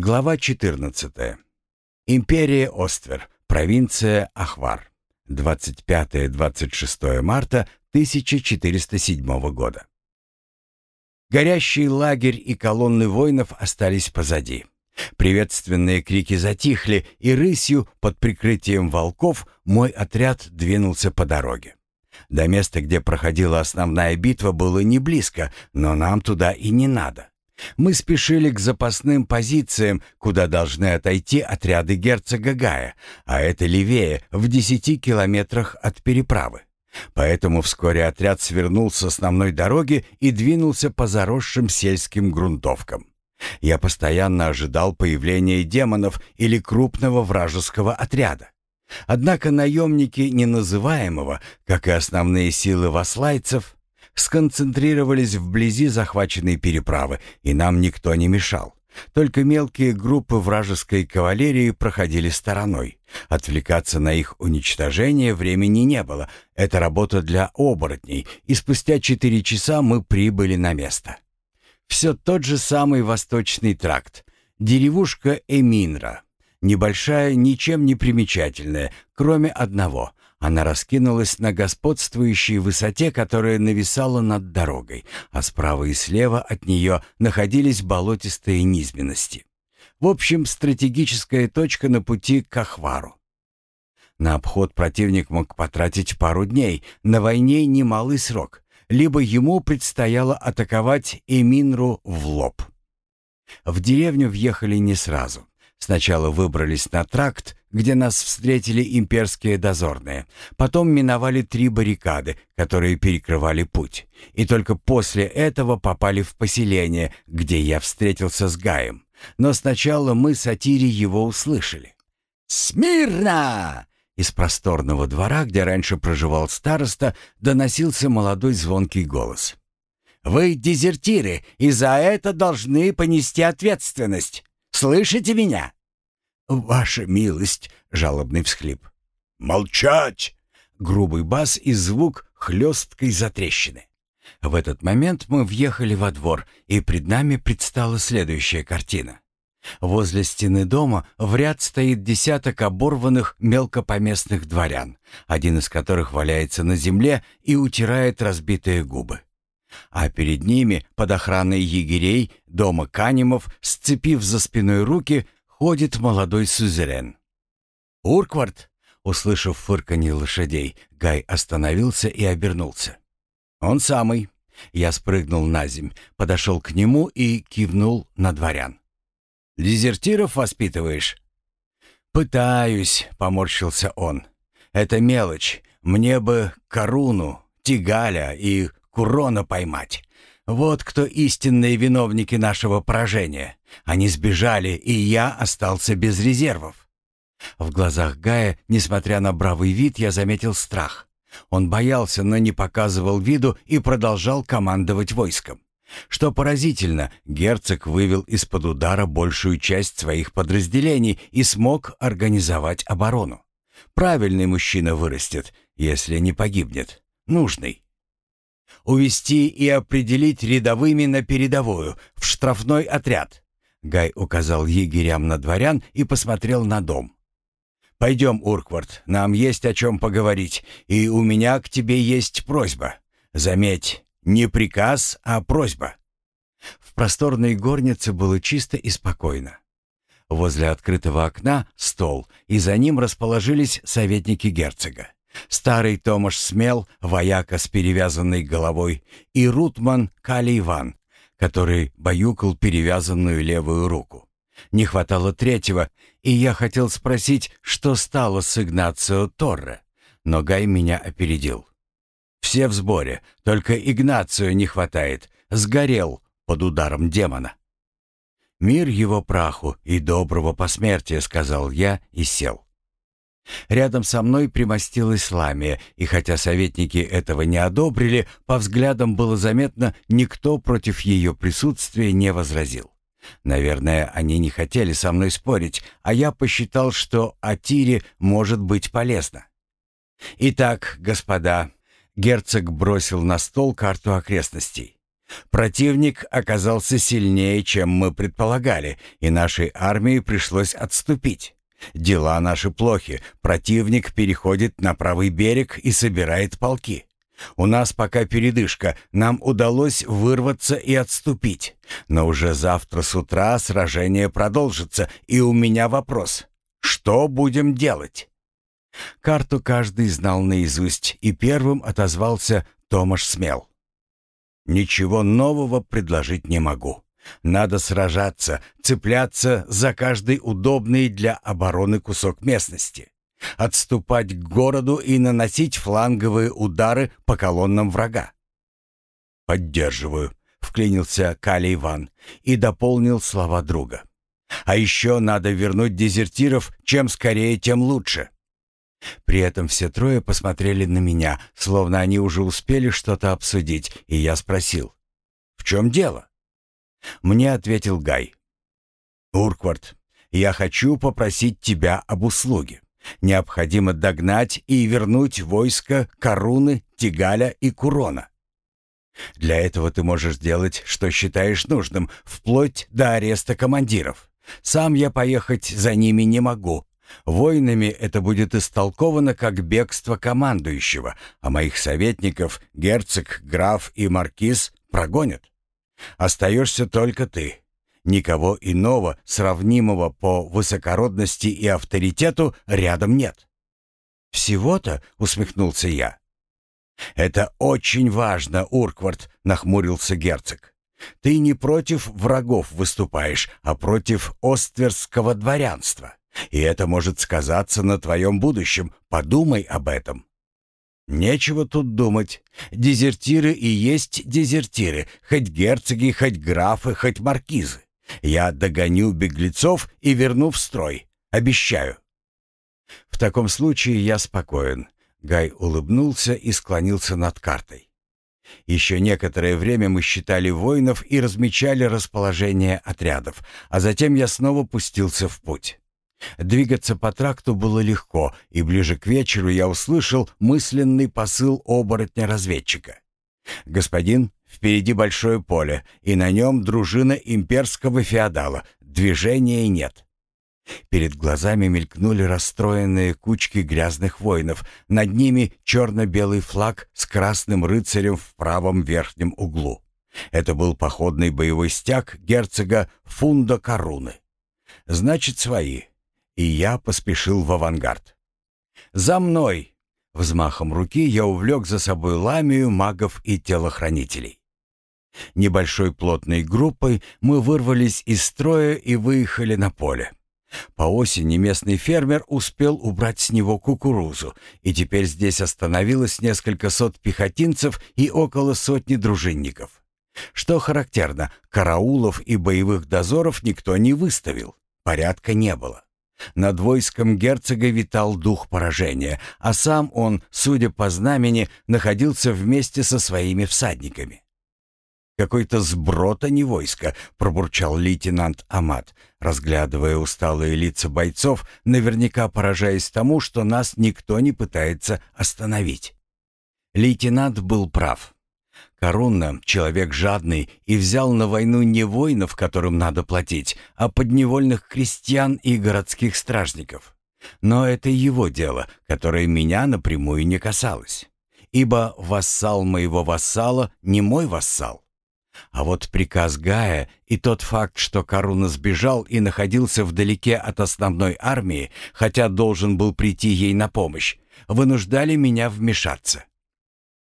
Глава 14. Империя Оствер. Провинция Ахвар. 25-26 марта 1407 года. Горящий лагерь и колонны воинов остались позади. Приветственные крики затихли, и рысью под прикрытием волков мой отряд двинулся по дороге. До места, где проходила основная битва, было не близко, но нам туда и не надо. Мы спешили к запасным позициям, куда должны отойти отряды герцога Гая, а это левее, в десяти километрах от переправы. Поэтому вскоре отряд свернул с основной дороги и двинулся по заросшим сельским грунтовкам. Я постоянно ожидал появления демонов или крупного вражеского отряда. Однако наемники неназываемого, как и основные силы васлайцев, сконцентрировались вблизи захваченной переправы, и нам никто не мешал. Только мелкие группы вражеской кавалерии проходили стороной. Отвлекаться на их уничтожение времени не было. Это работа для оборотней, и спустя четыре часа мы прибыли на место. Все тот же самый восточный тракт. Деревушка Эминра. Небольшая, ничем не примечательная, кроме одного. Она раскинулась на господствующей высоте, которая нависала над дорогой, а справа и слева от нее находились болотистые низменности. В общем, стратегическая точка на пути к Ахвару. На обход противник мог потратить пару дней, на войне немалый срок, либо ему предстояло атаковать Эминру в лоб. В деревню въехали не сразу. Сначала выбрались на тракт, где нас встретили имперские дозорные. Потом миновали три баррикады, которые перекрывали путь. И только после этого попали в поселение, где я встретился с Гаем. Но сначала мы с Атири его услышали. «Смирно!» Из просторного двора, где раньше проживал староста, доносился молодой звонкий голос. «Вы дезертиры, и за это должны понести ответственность. Слышите меня?» «Ваша милость!» — жалобный всхлип. «Молчать!» — грубый бас и звук хлесткой затрещины. В этот момент мы въехали во двор, и пред нами предстала следующая картина. Возле стены дома в ряд стоит десяток оборванных мелкопоместных дворян, один из которых валяется на земле и утирает разбитые губы. А перед ними, под охраной егерей, дома Канимов, сцепив за спиной руки, ходит молодой сюзерен. «Урквард!» Услышав фырканье лошадей, Гай остановился и обернулся. «Он самый». Я спрыгнул на земь, подошел к нему и кивнул на дворян. «Дезертиров воспитываешь?» «Пытаюсь», — поморщился он. «Это мелочь. Мне бы Коруну, Тигаля и Курона поймать. Вот кто истинные виновники нашего поражения. Они сбежали, и я остался без резервов. В глазах Гая, несмотря на бравый вид, я заметил страх. Он боялся, но не показывал виду и продолжал командовать войском. Что поразительно, герцог вывел из-под удара большую часть своих подразделений и смог организовать оборону. Правильный мужчина вырастет, если не погибнет. Нужный увести и определить рядовыми на передовую, в штрафной отряд». Гай указал егерям на дворян и посмотрел на дом. «Пойдем, Урквард, нам есть о чем поговорить, и у меня к тебе есть просьба. Заметь, не приказ, а просьба». В просторной горнице было чисто и спокойно. Возле открытого окна стол, и за ним расположились советники герцога. Старый Томаш Смел, вояка с перевязанной головой, и Рутман Кали Иван, который баюкал перевязанную левую руку. Не хватало третьего, и я хотел спросить, что стало с Игнацио Торре, но Гай меня опередил. Все в сборе, только Игнацио не хватает, сгорел под ударом демона. «Мир его праху и доброго посмертия», — сказал я и сел. Рядом со мной примостилась Ламия, и хотя советники этого не одобрили, по взглядам было заметно, никто против ее присутствия не возразил. Наверное, они не хотели со мной спорить, а я посчитал, что Атире может быть полезно. «Итак, господа», — герцог бросил на стол карту окрестностей. Противник оказался сильнее, чем мы предполагали, и нашей армии пришлось отступить. Дела наши плохи, противник переходит на правый берег и собирает полки. У нас пока передышка, нам удалось вырваться и отступить. Но уже завтра с утра сражение продолжится, и у меня вопрос. Что будем делать? Карту каждый знал наизусть, и первым отозвался Томаш Смел. «Ничего нового предложить не могу. Надо сражаться, цепляться за каждый удобный для обороны кусок местности, отступать к городу и наносить фланговые удары по колоннам врага. «Поддерживаю», — вклинился Кали Иван и дополнил слова друга. «А еще надо вернуть дезертиров, чем скорее, тем лучше». При этом все трое посмотрели на меня, словно они уже успели что-то обсудить, и я спросил, «В чем дело?» Мне ответил Гай. «Урквард, я хочу попросить тебя об услуге. Необходимо догнать и вернуть войско Каруны, Тигаля и Курона. Для этого ты можешь делать, что считаешь нужным, вплоть до ареста командиров. Сам я поехать за ними не могу. Воинами это будет истолковано как бегство командующего, а моих советников, герцог, граф и маркиз, прогонят. Остаешься только ты. Никого иного, сравнимого по высокородности и авторитету, рядом нет. «Всего-то?» — усмехнулся я. «Это очень важно, Урквард», — нахмурился герцог. «Ты не против врагов выступаешь, а против остверского дворянства. И это может сказаться на твоем будущем. Подумай об этом». Нечего тут думать. Дезертиры и есть дезертиры, хоть герцоги, хоть графы, хоть маркизы. Я догоню беглецов и верну в строй. Обещаю. В таком случае я спокоен. Гай улыбнулся и склонился над картой. Еще некоторое время мы считали воинов и размечали расположение отрядов, а затем я снова пустился в путь. Двигаться по тракту было легко, и ближе к вечеру я услышал мысленный посыл оборотня-разведчика. «Господин, впереди большое поле, и на нем дружина имперского феодала. Движения нет». Перед глазами мелькнули расстроенные кучки грязных воинов. Над ними черно-белый флаг с красным рыцарем в правом верхнем углу. Это был походный боевой стяг герцога Фунда Каруны. Значит, свои и я поспешил в авангард. «За мной!» Взмахом руки я увлек за собой ламию магов и телохранителей. Небольшой плотной группой мы вырвались из строя и выехали на поле. По осени местный фермер успел убрать с него кукурузу, и теперь здесь остановилось несколько сот пехотинцев и около сотни дружинников. Что характерно, караулов и боевых дозоров никто не выставил, порядка не было. Над войском герцога витал дух поражения, а сам он, судя по знамени, находился вместе со своими всадниками. «Какой-то сброд, а не войско», — пробурчал лейтенант Амат, разглядывая усталые лица бойцов, наверняка поражаясь тому, что нас никто не пытается остановить. Лейтенант был прав. Корунна — человек жадный и взял на войну не воинов, которым надо платить, а подневольных крестьян и городских стражников. Но это его дело, которое меня напрямую не касалось. Ибо вассал моего вассала не мой вассал. А вот приказ Гая и тот факт, что Коруна сбежал и находился вдалеке от основной армии, хотя должен был прийти ей на помощь, вынуждали меня вмешаться.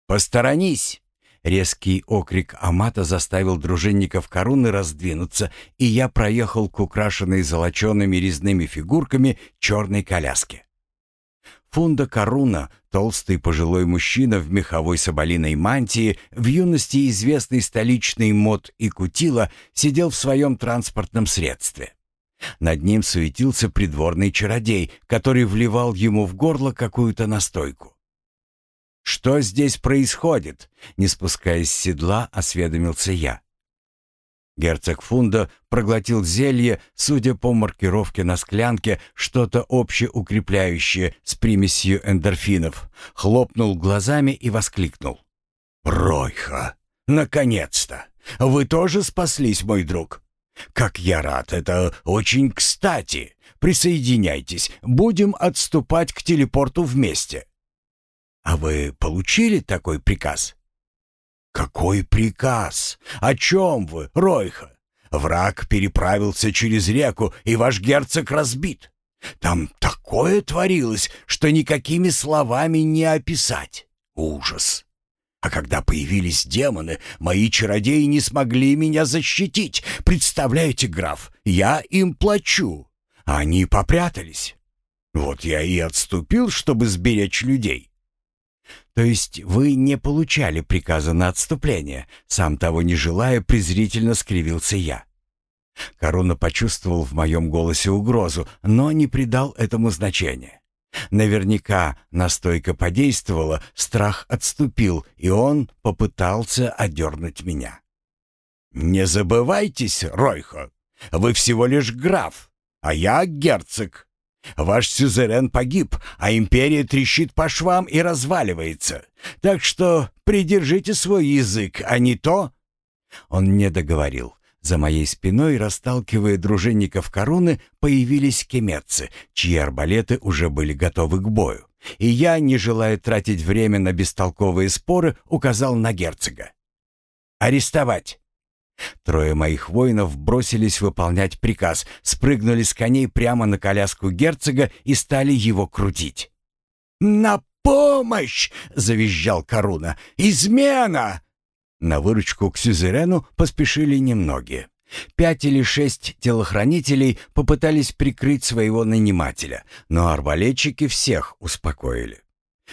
«Посторонись!» Резкий окрик Амата заставил дружинников Коруны раздвинуться, и я проехал к украшенной золочеными резными фигурками черной коляске. Фунда Коруна, толстый пожилой мужчина в меховой соболиной мантии, в юности известный столичный мод и кутила, сидел в своем транспортном средстве. Над ним суетился придворный чародей, который вливал ему в горло какую-то настойку. «Что здесь происходит?» Не спускаясь с седла, осведомился я. Герцог Фунда проглотил зелье, судя по маркировке на склянке, что-то общеукрепляющее с примесью эндорфинов, хлопнул глазами и воскликнул. «Ройха! Наконец-то! Вы тоже спаслись, мой друг? Как я рад, это очень кстати. Присоединяйтесь, будем отступать к телепорту вместе. А вы получили такой приказ? Какой приказ? О чем вы, Ройха? Враг переправился через реку, и ваш герцог разбит. Там такое творилось, что никакими словами не описать. Ужас. А когда появились демоны, мои чародеи не смогли меня защитить. Представляете, граф, я им плачу. Они попрятались. Вот я и отступил, чтобы сберечь людей. То есть вы не получали приказа на отступление, сам того не желая, презрительно скривился я. Корона почувствовал в моем голосе угрозу, но не придал этому значения. Наверняка настойка подействовала, страх отступил, и он попытался одернуть меня. «Не забывайтесь, Ройхо, вы всего лишь граф, а я герцог. Ваш сюзерен погиб, а империя трещит по швам и разваливается. Так что придержите свой язык, а не то...» Он не договорил. За моей спиной, расталкивая дружинников короны, появились кемерцы, чьи арбалеты уже были готовы к бою. И я, не желая тратить время на бестолковые споры, указал на герцога. «Арестовать!» Трое моих воинов бросились выполнять приказ, спрыгнули с коней прямо на коляску герцога и стали его крутить. «На помощь!» — завизжал Коруна. «Измена!» На выручку к сюзерену поспешили немногие. Пять или шесть телохранителей попытались прикрыть своего нанимателя, но арбалетчики всех успокоили.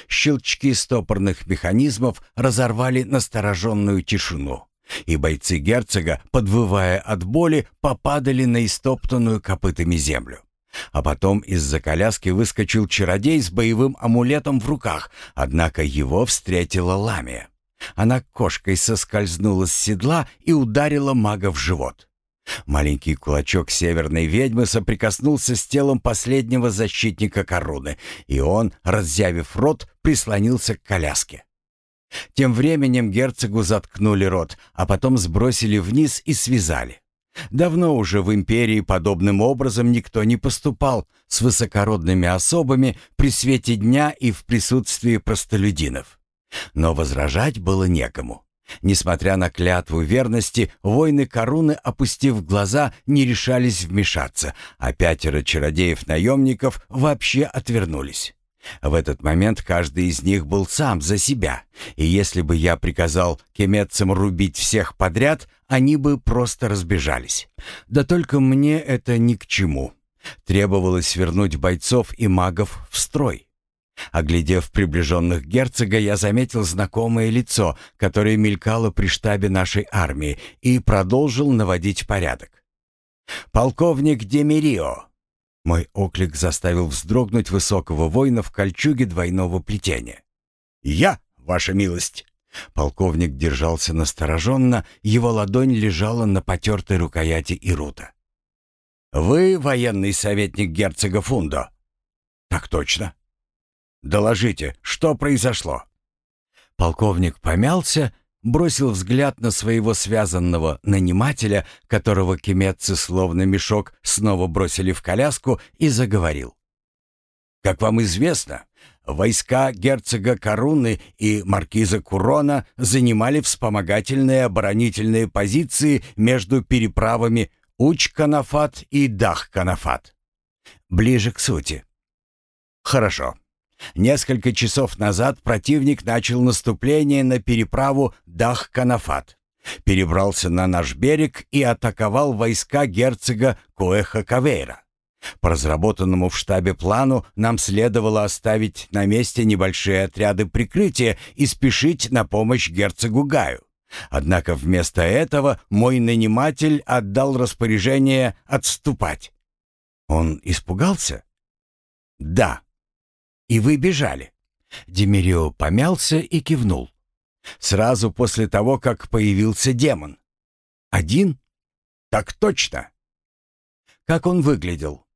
Щелчки стопорных механизмов разорвали настороженную тишину, и бойцы герцога, подвывая от боли, попадали на истоптанную копытами землю. А потом из-за коляски выскочил чародей с боевым амулетом в руках, однако его встретила ламия. Она кошкой соскользнула с седла и ударила мага в живот. Маленький кулачок северной ведьмы соприкоснулся с телом последнего защитника короны, и он, разъявив рот, прислонился к коляске. Тем временем герцогу заткнули рот, а потом сбросили вниз и связали. Давно уже в империи подобным образом никто не поступал с высокородными особами при свете дня и в присутствии простолюдинов. Но возражать было некому. Несмотря на клятву верности, воины Коруны, опустив глаза, не решались вмешаться, а пятеро чародеев-наемников вообще отвернулись. В этот момент каждый из них был сам за себя, и если бы я приказал кеметцам рубить всех подряд, они бы просто разбежались. Да только мне это ни к чему. Требовалось вернуть бойцов и магов в строй. Оглядев приближенных герцога, я заметил знакомое лицо, которое мелькало при штабе нашей армии, и продолжил наводить порядок. «Полковник Демирио!» Мой оклик заставил вздрогнуть высокого воина в кольчуге двойного плетения. «Я, ваша милость!» Полковник держался настороженно, его ладонь лежала на потертой рукояти Ирута. «Вы военный советник герцога Фундо?» «Так точно». Доложите, что произошло?» Полковник помялся, бросил взгляд на своего связанного нанимателя, которого кеметцы словно мешок снова бросили в коляску, и заговорил. «Как вам известно, войска герцога Коруны и маркиза Курона занимали вспомогательные оборонительные позиции между переправами Уч-Канафат и Дах-Канафат. Ближе к сути. Хорошо. Несколько часов назад противник начал наступление на переправу Дах-Канафат, перебрался на наш берег и атаковал войска герцога Коэха-Кавейра. По разработанному в штабе плану нам следовало оставить на месте небольшие отряды прикрытия и спешить на помощь герцогу Гаю. Однако вместо этого мой наниматель отдал распоряжение отступать. Он испугался? Да. И вы бежали. Демирио помялся и кивнул. Сразу после того, как появился демон. Один? Так точно. Как он выглядел?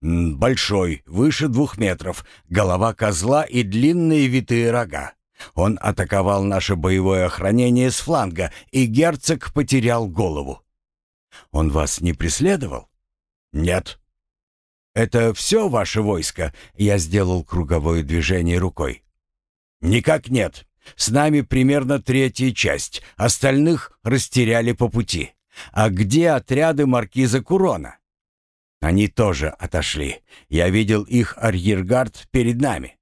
Большой, выше двух метров, голова козла и длинные витые рога. Он атаковал наше боевое охранение с фланга, и герцог потерял голову. Он вас не преследовал? Нет. Это все ваше войско? Я сделал круговое движение рукой. Никак нет. С нами примерно третья часть. Остальных растеряли по пути. А где отряды маркиза Курона? Они тоже отошли. Я видел их арьергард перед нами.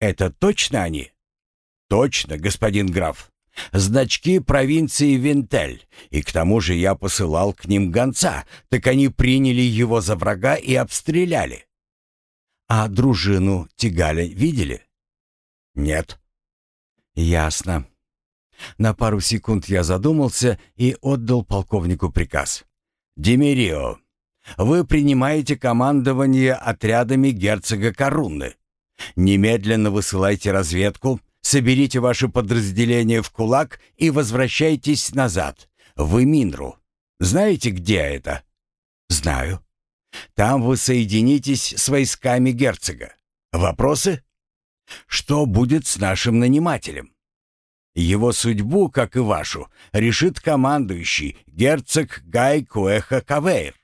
Это точно они? Точно, господин граф. Значки провинции Винтель, и к тому же я посылал к ним гонца, так они приняли его за врага и обстреляли. А дружину Тигаля видели? Нет. Ясно. На пару секунд я задумался и отдал полковнику приказ. «Демирио, вы принимаете командование отрядами герцога Корунны. Немедленно высылайте разведку, соберите ваши подразделения в кулак и возвращайтесь назад, в Эминру. Знаете, где это? Знаю. Там вы соединитесь с войсками герцога. Вопросы? Что будет с нашим нанимателем? Его судьбу, как и вашу, решит командующий герцог Гай Куэха Кавейр.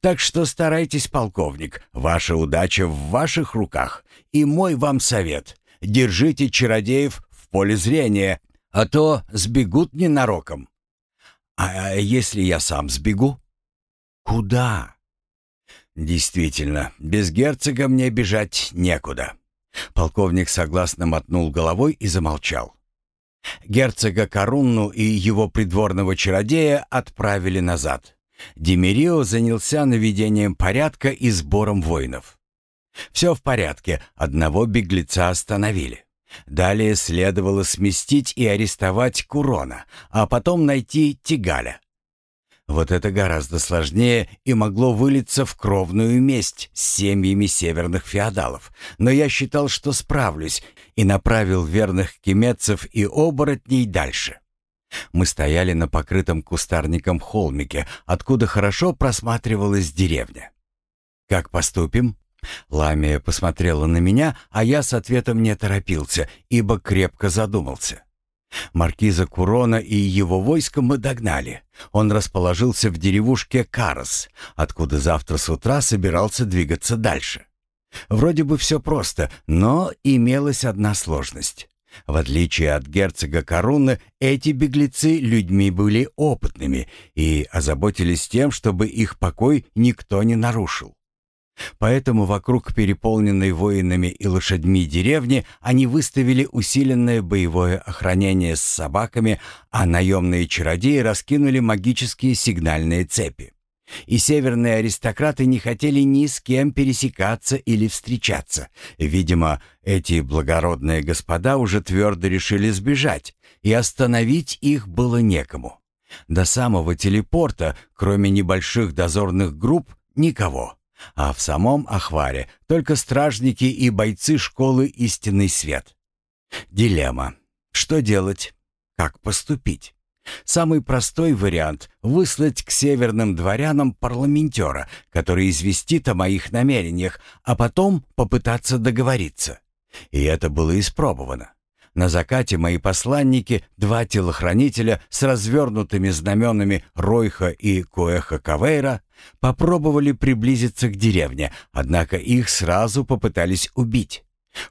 Так что старайтесь, полковник, ваша удача в ваших руках. И мой вам совет — держите чародеев в поле зрения, а то сбегут ненароком. А если я сам сбегу? Куда? Действительно, без герцога мне бежать некуда. Полковник согласно мотнул головой и замолчал. Герцога Корунну и его придворного чародея отправили назад. Демирио занялся наведением порядка и сбором воинов. Все в порядке, одного беглеца остановили. Далее следовало сместить и арестовать Курона, а потом найти Тигаля. Вот это гораздо сложнее и могло вылиться в кровную месть с семьями северных феодалов. Но я считал, что справлюсь, и направил верных кемецев и оборотней дальше. Мы стояли на покрытом кустарником холмике, откуда хорошо просматривалась деревня. «Как поступим?» Ламия посмотрела на меня, а я с ответом не торопился, ибо крепко задумался. Маркиза Курона и его войско мы догнали. Он расположился в деревушке Карас, откуда завтра с утра собирался двигаться дальше. Вроде бы все просто, но имелась одна сложность. В отличие от герцога Коруны, эти беглецы людьми были опытными и озаботились тем, чтобы их покой никто не нарушил. Поэтому вокруг переполненной воинами и лошадьми деревни они выставили усиленное боевое охранение с собаками, а наемные чародеи раскинули магические сигнальные цепи. И северные аристократы не хотели ни с кем пересекаться или встречаться. Видимо, эти благородные господа уже твердо решили сбежать, и остановить их было некому. До самого телепорта, кроме небольших дозорных групп, никого. А в самом Ахваре только стражники и бойцы школы «Истинный свет». Дилемма. Что делать? Как поступить? Самый простой вариант — выслать к северным дворянам парламентера, который известит о моих намерениях, а потом попытаться договориться. И это было испробовано. На закате мои посланники, два телохранителя с развернутыми знаменами Ройха и Куэха Кавейра, попробовали приблизиться к деревне, однако их сразу попытались убить.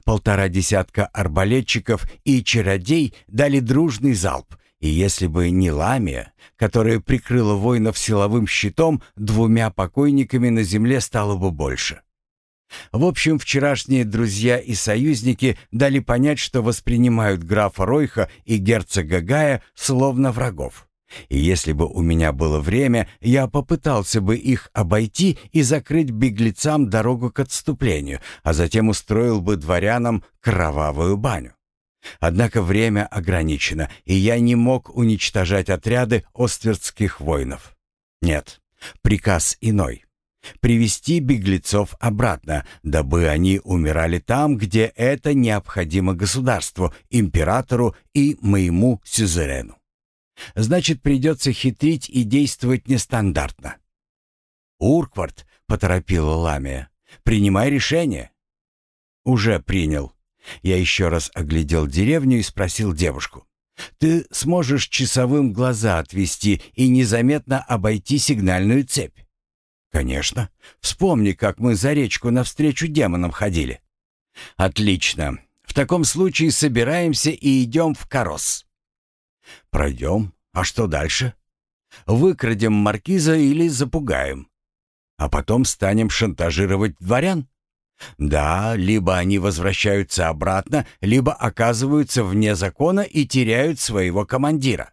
Полтора десятка арбалетчиков и чародей дали дружный залп, и если бы не Ламия, которая прикрыла воинов силовым щитом, двумя покойниками на земле стало бы больше. В общем, вчерашние друзья и союзники дали понять, что воспринимают графа Ройха и герцога Гая словно врагов. И если бы у меня было время, я попытался бы их обойти и закрыть беглецам дорогу к отступлению, а затем устроил бы дворянам кровавую баню. Однако время ограничено, и я не мог уничтожать отряды оствердских воинов. Нет, приказ иной. Привести беглецов обратно, дабы они умирали там, где это необходимо государству, императору и моему сюзерену. Значит, придется хитрить и действовать нестандартно. «Урквард», — поторопила Ламия, — «принимай решение». «Уже принял. Я еще раз оглядел деревню и спросил девушку. «Ты сможешь часовым глаза отвести и незаметно обойти сигнальную цепь?» «Конечно. Вспомни, как мы за речку навстречу демонам ходили». «Отлично. В таком случае собираемся и идем в Корос». «Пройдем. А что дальше?» «Выкрадем маркиза или запугаем. А потом станем шантажировать дворян?» Да, либо они возвращаются обратно, либо оказываются вне закона и теряют своего командира.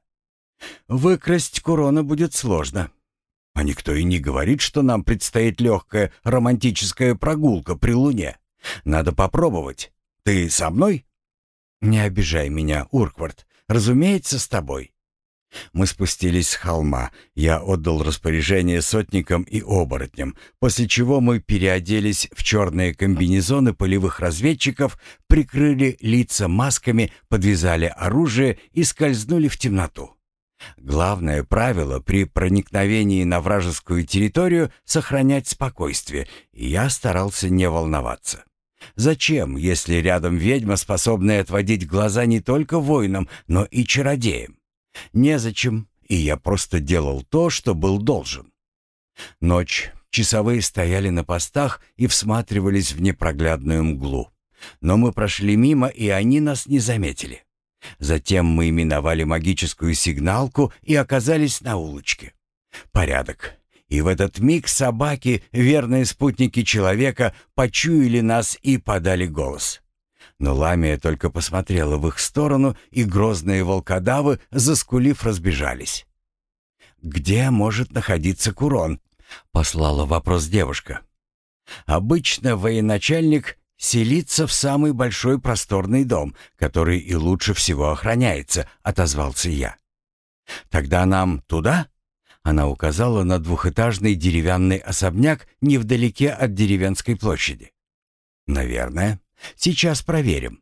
Выкрасть Курона будет сложно. А никто и не говорит, что нам предстоит легкая романтическая прогулка при луне. Надо попробовать. Ты со мной? Не обижай меня, Урквард. Разумеется, с тобой. Мы спустились с холма. Я отдал распоряжение сотникам и оборотням, после чего мы переоделись в черные комбинезоны полевых разведчиков, прикрыли лица масками, подвязали оружие и скользнули в темноту. Главное правило при проникновении на вражескую территорию — сохранять спокойствие, и я старался не волноваться. Зачем, если рядом ведьма, способная отводить глаза не только воинам, но и чародеям? Незачем, и я просто делал то, что был должен. Ночь. Часовые стояли на постах и всматривались в непроглядную мглу. Но мы прошли мимо, и они нас не заметили. Затем мы миновали магическую сигналку и оказались на улочке. Порядок. И в этот миг собаки, верные спутники человека, почуяли нас и подали голос. Но Ламия только посмотрела в их сторону, и грозные волкодавы, заскулив, разбежались. «Где может находиться Курон?» — послала вопрос девушка. «Обычно военачальник селится в самый большой просторный дом, который и лучше всего охраняется», — отозвался я. «Тогда нам туда?» Она указала на двухэтажный деревянный особняк невдалеке от деревенской площади. «Наверное». Сейчас проверим.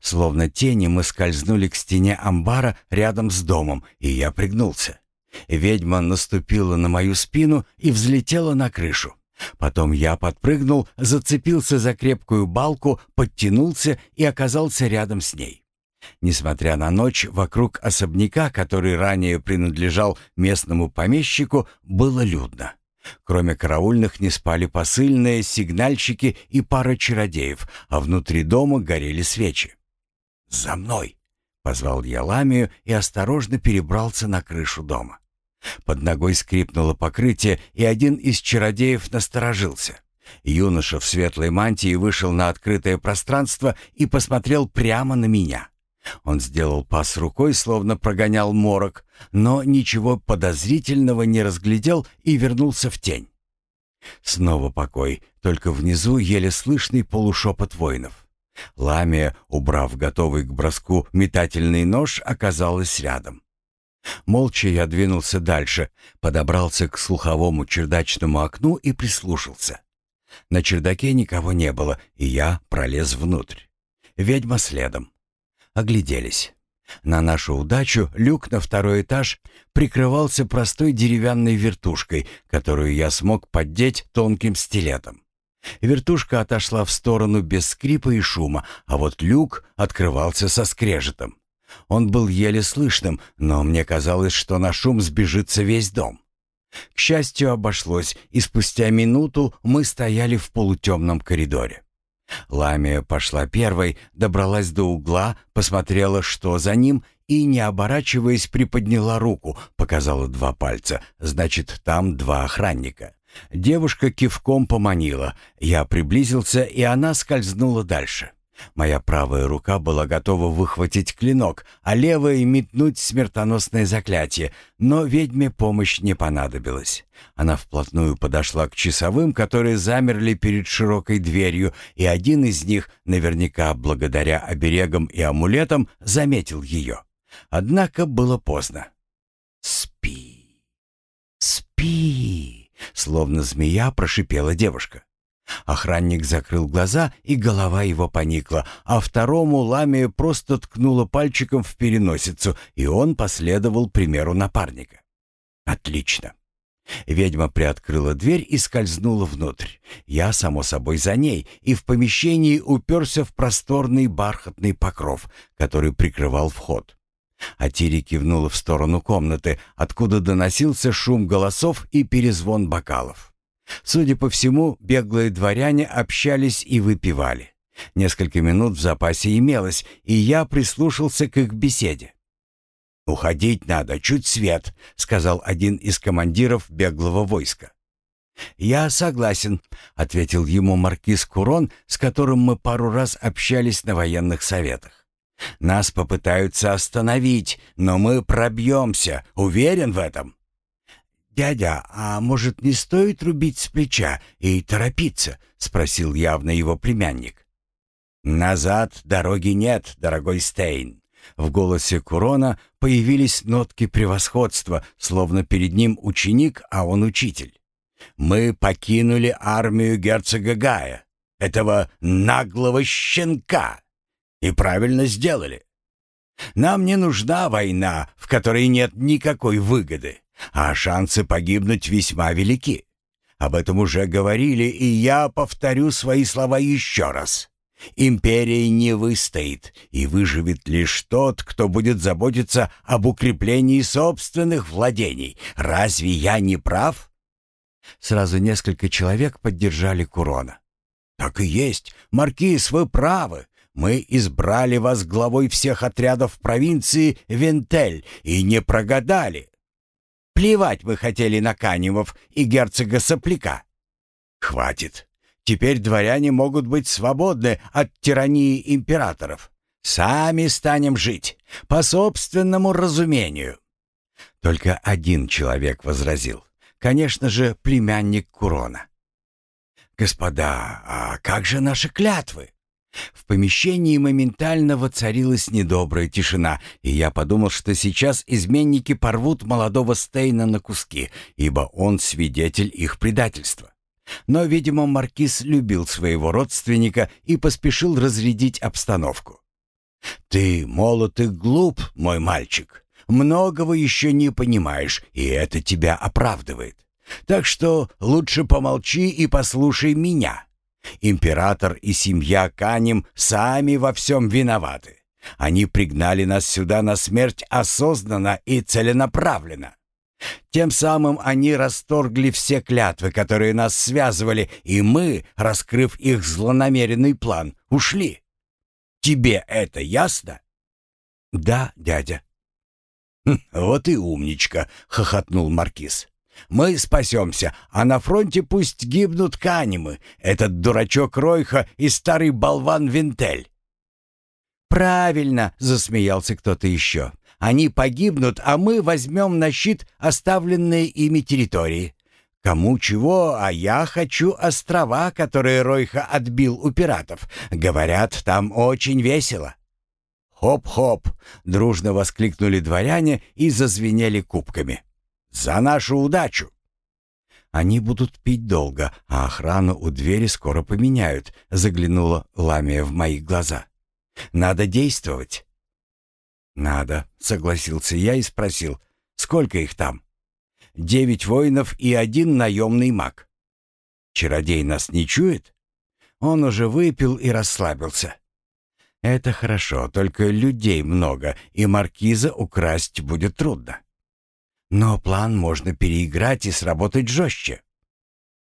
Словно тени мы скользнули к стене амбара рядом с домом, и я пригнулся. Ведьма наступила на мою спину и взлетела на крышу. Потом я подпрыгнул, зацепился за крепкую балку, подтянулся и оказался рядом с ней. Несмотря на ночь, вокруг особняка, который ранее принадлежал местному помещику, было людно. Кроме караульных не спали посыльные, сигнальщики и пара чародеев, а внутри дома горели свечи. «За мной!» — позвал я Ламию и осторожно перебрался на крышу дома. Под ногой скрипнуло покрытие, и один из чародеев насторожился. Юноша в светлой мантии вышел на открытое пространство и посмотрел прямо на меня. Он сделал пас рукой, словно прогонял морок, но ничего подозрительного не разглядел и вернулся в тень. Снова покой, только внизу еле слышный полушепот воинов. Ламия, убрав готовый к броску метательный нож, оказалась рядом. Молча я двинулся дальше, подобрался к слуховому чердачному окну и прислушался. На чердаке никого не было, и я пролез внутрь. Ведьма следом. Огляделись. На нашу удачу люк на второй этаж прикрывался простой деревянной вертушкой, которую я смог поддеть тонким стилетом. Вертушка отошла в сторону без скрипа и шума, а вот люк открывался со скрежетом. Он был еле слышным, но мне казалось, что на шум сбежится весь дом. К счастью, обошлось, и спустя минуту мы стояли в полутемном коридоре. Ламия пошла первой, добралась до угла, посмотрела, что за ним, и, не оборачиваясь, приподняла руку, показала два пальца, значит, там два охранника. Девушка кивком поманила, я приблизился, и она скользнула дальше. Моя правая рука была готова выхватить клинок, а левая метнуть смертоносное заклятие, но ведьме помощь не понадобилась. Она вплотную подошла к часовым, которые замерли перед широкой дверью, и один из них, наверняка благодаря оберегам и амулетам, заметил ее. Однако было поздно. «Спи, спи!» — словно змея прошипела девушка. Охранник закрыл глаза, и голова его поникла, а второму ламия просто ткнула пальчиком в переносицу, и он последовал примеру напарника. «Отлично!» Ведьма приоткрыла дверь и скользнула внутрь. Я, само собой, за ней, и в помещении уперся в просторный бархатный покров, который прикрывал вход. Атири кивнула в сторону комнаты, откуда доносился шум голосов и перезвон бокалов. Судя по всему, беглые дворяне общались и выпивали. Несколько минут в запасе имелось, и я прислушался к их беседе. «Уходить надо, чуть свет», — сказал один из командиров беглого войска. «Я согласен», — ответил ему маркиз Курон, с которым мы пару раз общались на военных советах. «Нас попытаются остановить, но мы пробьемся, уверен в этом». «Дядя, а может, не стоит рубить с плеча и торопиться?» — спросил явно его племянник. «Назад дороги нет, дорогой Стейн. В голосе Курона появились нотки превосходства, словно перед ним ученик, а он учитель. «Мы покинули армию герцога Гая, этого наглого щенка, и правильно сделали. Нам не нужна война, в которой нет никакой выгоды, а шансы погибнуть весьма велики. Об этом уже говорили, и я повторю свои слова еще раз. Империя не выстоит, и выживет лишь тот, кто будет заботиться об укреплении собственных владений. Разве я не прав?» Сразу несколько человек поддержали Курона. «Так и есть. Маркиз, вы правы. Мы избрали вас главой всех отрядов провинции Вентель и не прогадали. Плевать мы хотели на Каневов и герцога Сопляка. Хватит. Теперь дворяне могут быть свободны от тирании императоров. Сами станем жить, по собственному разумению». Только один человек возразил. Конечно же, племянник Курона. «Господа, а как же наши клятвы?» В помещении моментально воцарилась недобрая тишина, и я подумал, что сейчас изменники порвут молодого Стейна на куски, ибо он свидетель их предательства. Но, видимо, маркиз любил своего родственника и поспешил разрядить обстановку. «Ты молод и глуп, мой мальчик. Многого еще не понимаешь, и это тебя оправдывает. Так что лучше помолчи и послушай меня. Император и семья Канем сами во всем виноваты. Они пригнали нас сюда на смерть осознанно и целенаправленно. Тем самым они расторгли все клятвы, которые нас связывали, и мы, раскрыв их злонамеренный план, ушли. Тебе это ясно? Да, дядя. «Хм, вот и умничка, хохотнул маркиз. Мы спасемся, а на фронте пусть гибнут канимы, этот дурачок Ройха и старый болван Винтель. «Правильно!» — засмеялся кто-то еще. Они погибнут, а мы возьмем на щит оставленные ими территории. Кому чего, а я хочу острова, которые Ройха отбил у пиратов. Говорят, там очень весело». «Хоп-хоп!» — дружно воскликнули дворяне и зазвенели кубками. «За нашу удачу!» «Они будут пить долго, а охрану у двери скоро поменяют», — заглянула Ламия в мои глаза. «Надо действовать». «Надо», — согласился я и спросил, «сколько их там?» «Девять воинов и один наемный маг». «Чародей нас не чует?» Он уже выпил и расслабился. «Это хорошо, только людей много, и маркиза украсть будет трудно. Но план можно переиграть и сработать жестче.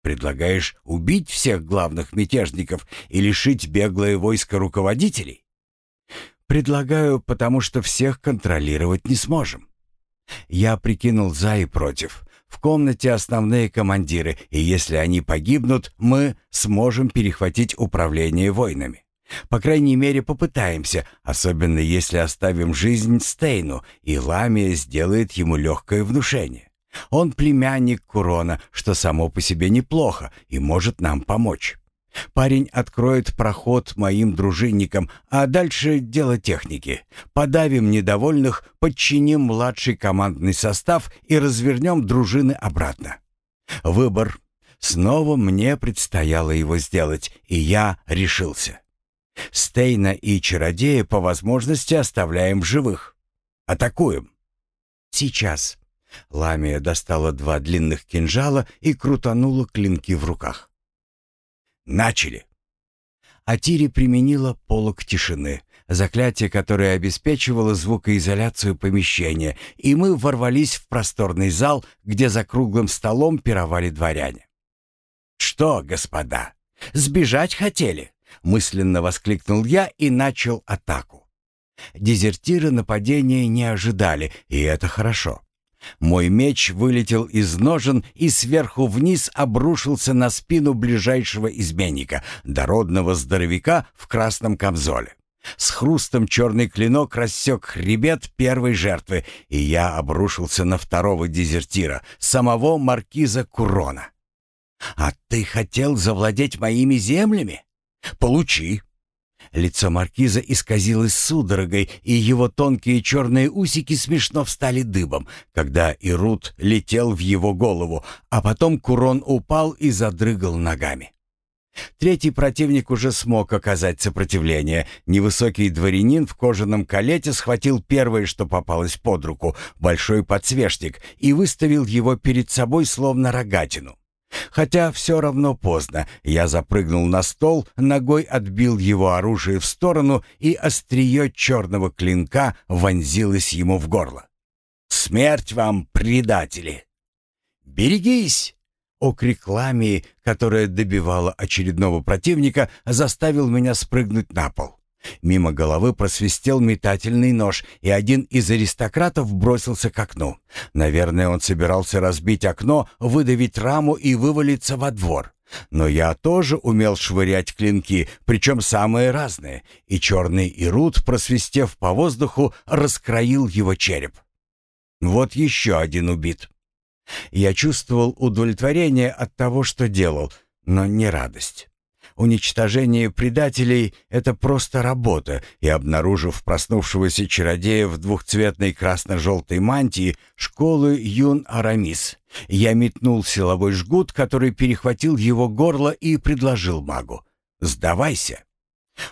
Предлагаешь убить всех главных мятежников и лишить беглое войско руководителей? Предлагаю, потому что всех контролировать не сможем. Я прикинул за и против. В комнате основные командиры, и если они погибнут, мы сможем перехватить управление войнами. По крайней мере, попытаемся, особенно если оставим жизнь Стейну, и Ламия сделает ему легкое внушение. Он племянник Курона, что само по себе неплохо и может нам помочь. Парень откроет проход моим дружинникам, а дальше дело техники. Подавим недовольных, подчиним младший командный состав и развернем дружины обратно. Выбор. Снова мне предстояло его сделать, и я решился. Стейна и чародея по возможности оставляем в живых. Атакуем. Сейчас. Ламия достала два длинных кинжала и крутанула клинки в руках. «Начали!» Атири применила полог тишины, заклятие, которое обеспечивало звукоизоляцию помещения, и мы ворвались в просторный зал, где за круглым столом пировали дворяне. «Что, господа, сбежать хотели?» — мысленно воскликнул я и начал атаку. Дезертиры нападения не ожидали, и это хорошо. Мой меч вылетел из ножен и сверху вниз обрушился на спину ближайшего изменника, дородного здоровяка в красном камзоле. С хрустом черный клинок рассек хребет первой жертвы, и я обрушился на второго дезертира, самого маркиза Курона. «А ты хотел завладеть моими землями? Получи!» Лицо маркиза исказилось судорогой, и его тонкие черные усики смешно встали дыбом, когда Ирут летел в его голову, а потом Курон упал и задрыгал ногами. Третий противник уже смог оказать сопротивление. Невысокий дворянин в кожаном калете схватил первое, что попалось под руку, большой подсвечник, и выставил его перед собой словно рогатину. Хотя все равно поздно. Я запрыгнул на стол, ногой отбил его оружие в сторону, и острие черного клинка вонзилось ему в горло. «Смерть вам, предатели!» «Берегись!» Окрик Ламии, которая добивала очередного противника, заставил меня спрыгнуть на пол. Мимо головы просвистел метательный нож, и один из аристократов бросился к окну. Наверное, он собирался разбить окно, выдавить раму и вывалиться во двор. Но я тоже умел швырять клинки, причем самые разные, и черный Ирут, просвистев по воздуху, раскроил его череп. Вот еще один убит. Я чувствовал удовлетворение от того, что делал, но не радость. Уничтожение предателей — это просто работа, и, обнаружив проснувшегося чародея в двухцветной красно-желтой мантии школы Юн-Арамис, я метнул силовой жгут, который перехватил его горло и предложил магу. «Сдавайся!»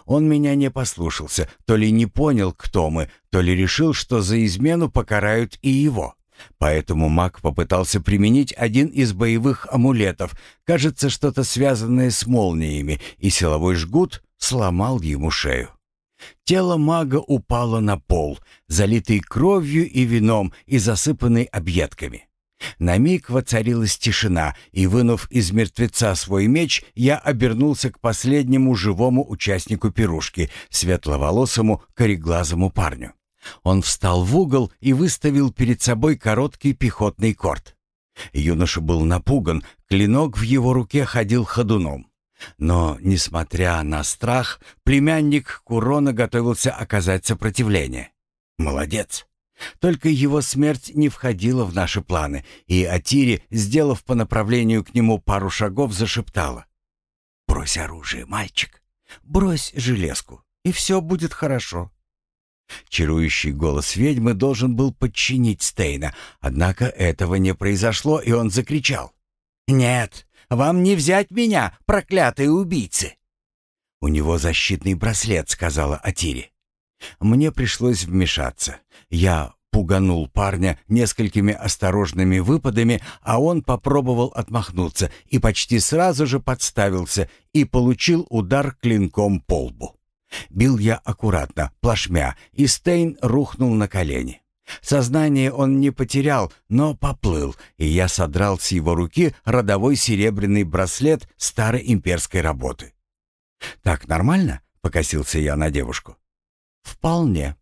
Он меня не послушался, то ли не понял, кто мы, то ли решил, что за измену покарают и его. Поэтому маг попытался применить один из боевых амулетов, кажется, что-то связанное с молниями, и силовой жгут сломал ему шею. Тело мага упало на пол, залитый кровью и вином и засыпанный объедками. На миг воцарилась тишина, и, вынув из мертвеца свой меч, я обернулся к последнему живому участнику пирушки, светловолосому, кореглазому парню. Он встал в угол и выставил перед собой короткий пехотный корт. Юноша был напуган, клинок в его руке ходил ходуном. Но, несмотря на страх, племянник Курона готовился оказать сопротивление. Молодец. Только его смерть не входила в наши планы, и Атири, сделав по направлению к нему пару шагов, зашептала. «Брось оружие, мальчик. Брось железку, и все будет хорошо». Чарующий голос ведьмы должен был подчинить Стейна, однако этого не произошло, и он закричал. «Нет, вам не взять меня, проклятые убийцы!» «У него защитный браслет», — сказала Атири. Мне пришлось вмешаться. Я пуганул парня несколькими осторожными выпадами, а он попробовал отмахнуться и почти сразу же подставился и получил удар клинком по лбу. Бил я аккуратно, плашмя, и Стейн рухнул на колени. Сознание он не потерял, но поплыл, и я содрал с его руки родовой серебряный браслет старой имперской работы. «Так нормально?» — покосился я на девушку. «Вполне».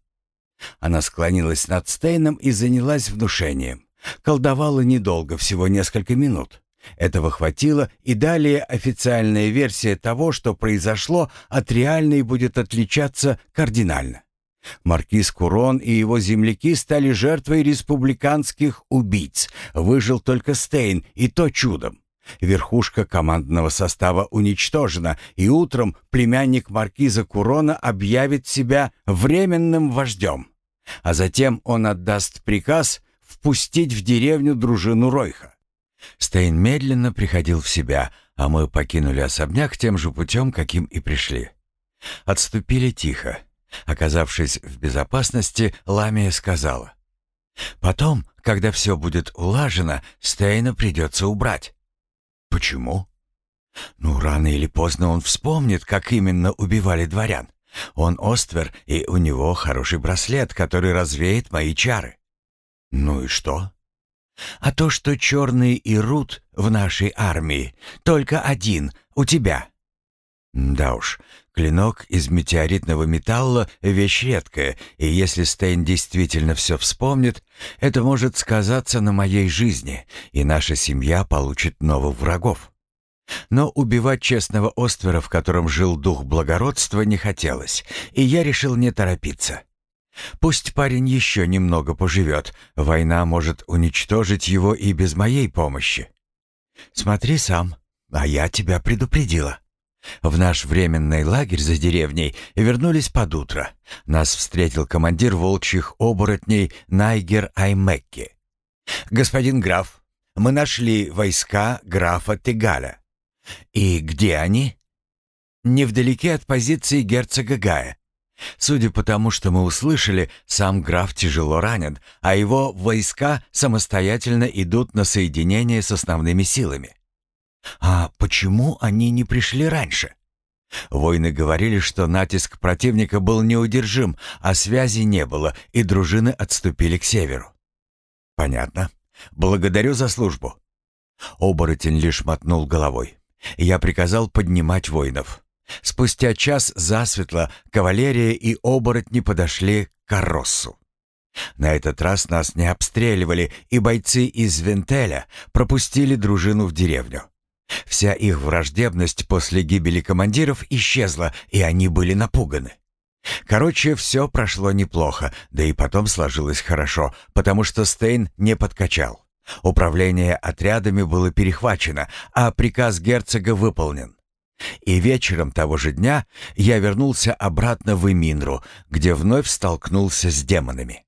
Она склонилась над Стейном и занялась внушением. Колдовала недолго, всего несколько минут. Этого хватило, и далее официальная версия того, что произошло, от реальной будет отличаться кардинально. Маркиз Курон и его земляки стали жертвой республиканских убийц. Выжил только Стейн, и то чудом. Верхушка командного состава уничтожена, и утром племянник маркиза Курона объявит себя временным вождем. А затем он отдаст приказ впустить в деревню дружину Ройха. Стейн медленно приходил в себя, а мы покинули особняк тем же путем, каким и пришли. Отступили тихо. Оказавшись в безопасности, Ламия сказала. Потом, когда все будет улажено, Стейна придется убрать. Почему? Ну, рано или поздно он вспомнит, как именно убивали дворян. Он Оствер, и у него хороший браслет, который развеет мои чары. Ну и что? А то, что черный и Рут в нашей армии, только один, у тебя. Да уж, клинок из метеоритного металла — вещь редкая, и если Стейн действительно все вспомнит, это может сказаться на моей жизни, и наша семья получит новых врагов. Но убивать честного Оствера, в котором жил дух благородства, не хотелось, и я решил не торопиться. Пусть парень еще немного поживет, война может уничтожить его и без моей помощи. Смотри сам, а я тебя предупредила. В наш временный лагерь за деревней вернулись под утро. Нас встретил командир волчьих оборотней Найгер Аймекки. «Господин граф, мы нашли войска графа Тегаля. И где они?» «Невдалеке от позиции герцога Гая. Судя по тому, что мы услышали, сам граф тяжело ранен, а его войска самостоятельно идут на соединение с основными силами. А почему они не пришли раньше? Воины говорили, что натиск противника был неудержим, а связи не было, и дружины отступили к северу. Понятно. Благодарю за службу. Оборотень лишь мотнул головой. Я приказал поднимать воинов. Спустя час засветло кавалерия и оборотни подошли к Карроссу. На этот раз нас не обстреливали, и бойцы из Вентеля пропустили дружину в деревню. Вся их враждебность после гибели командиров исчезла, и они были напуганы. Короче, все прошло неплохо, да и потом сложилось хорошо, потому что Стейн не подкачал. Управление отрядами было перехвачено, а приказ герцога выполнен. И вечером того же дня я вернулся обратно в Эминру, где вновь столкнулся с демонами.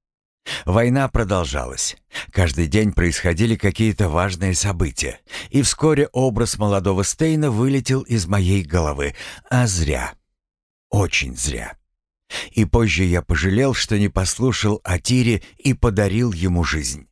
Война продолжалась. Каждый день происходили какие-то важные события, и вскоре образ молодого Стейна вылетел из моей головы, а зря. Очень зря. И позже я пожалел, что не послушал о Тире и подарил ему жизнь.